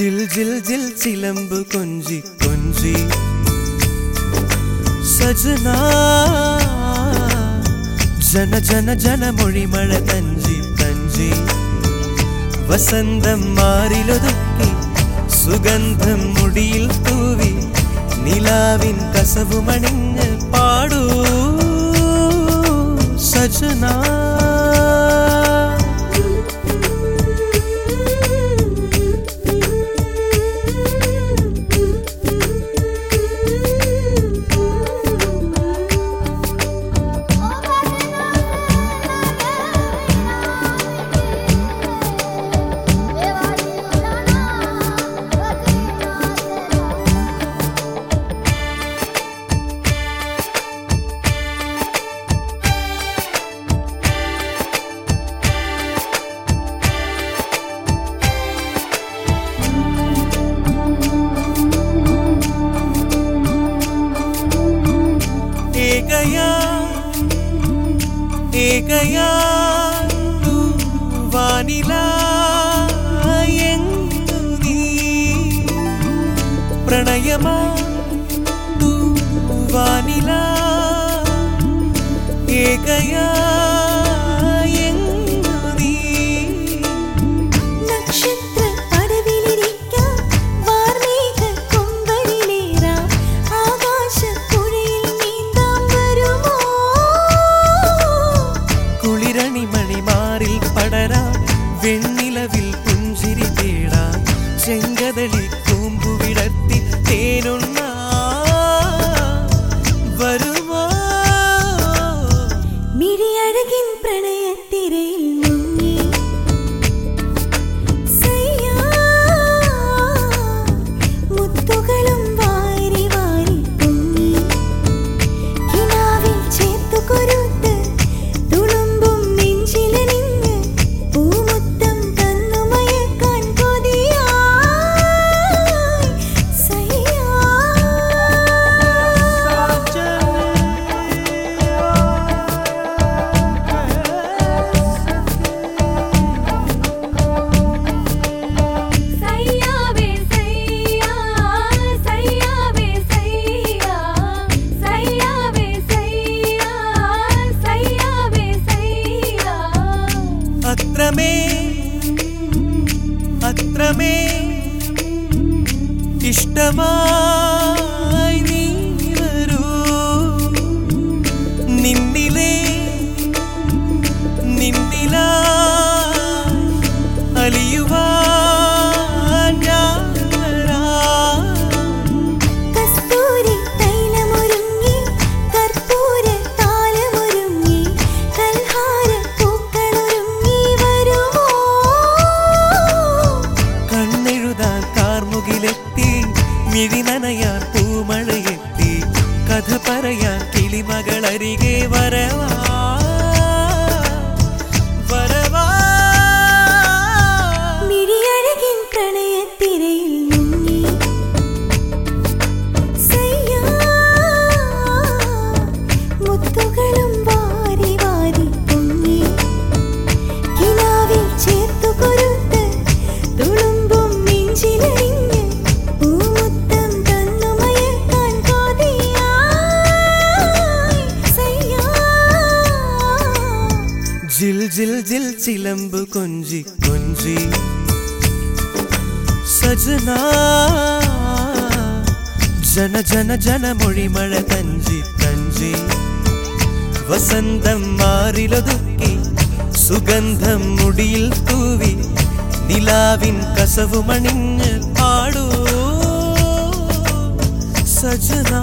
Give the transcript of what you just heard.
ജിൽ ജിൽ ജിൽ ചിലമ്പ് കൊഞ്ചി കൊഞ്ചി. സജന ജന ജന ജന മൊഴിമഴ തഞ്ചി തഞ്ചി. വസന്തം മാറിലൊതുക്കി സുഗന്ധം മുടിയിൽ തൂവി നിലാവിൻ കസവുമണിഞ്ഞ് പാ ஏகையாய் ஏகையாய் வானிலா ఎందు నీ ప్రణయమా వానిలా ఏకయా मे इष्टमा മിഴി നനയാൻ പൂമഴയെത്തി കഥ പറയാൻ കിളിമകളരികെ சிலம்பு கொஞ்சி கொஞ்சி. சஜனா ஜன ஜன ஜன மொழி மழ தஞ்சி தஞ்சி. வசந்தம் மாறிலதுக்கி சுகந்தம் முடியில் தூவி நிலாவின் கசவு மணிங்கு பாடோ. சஜனா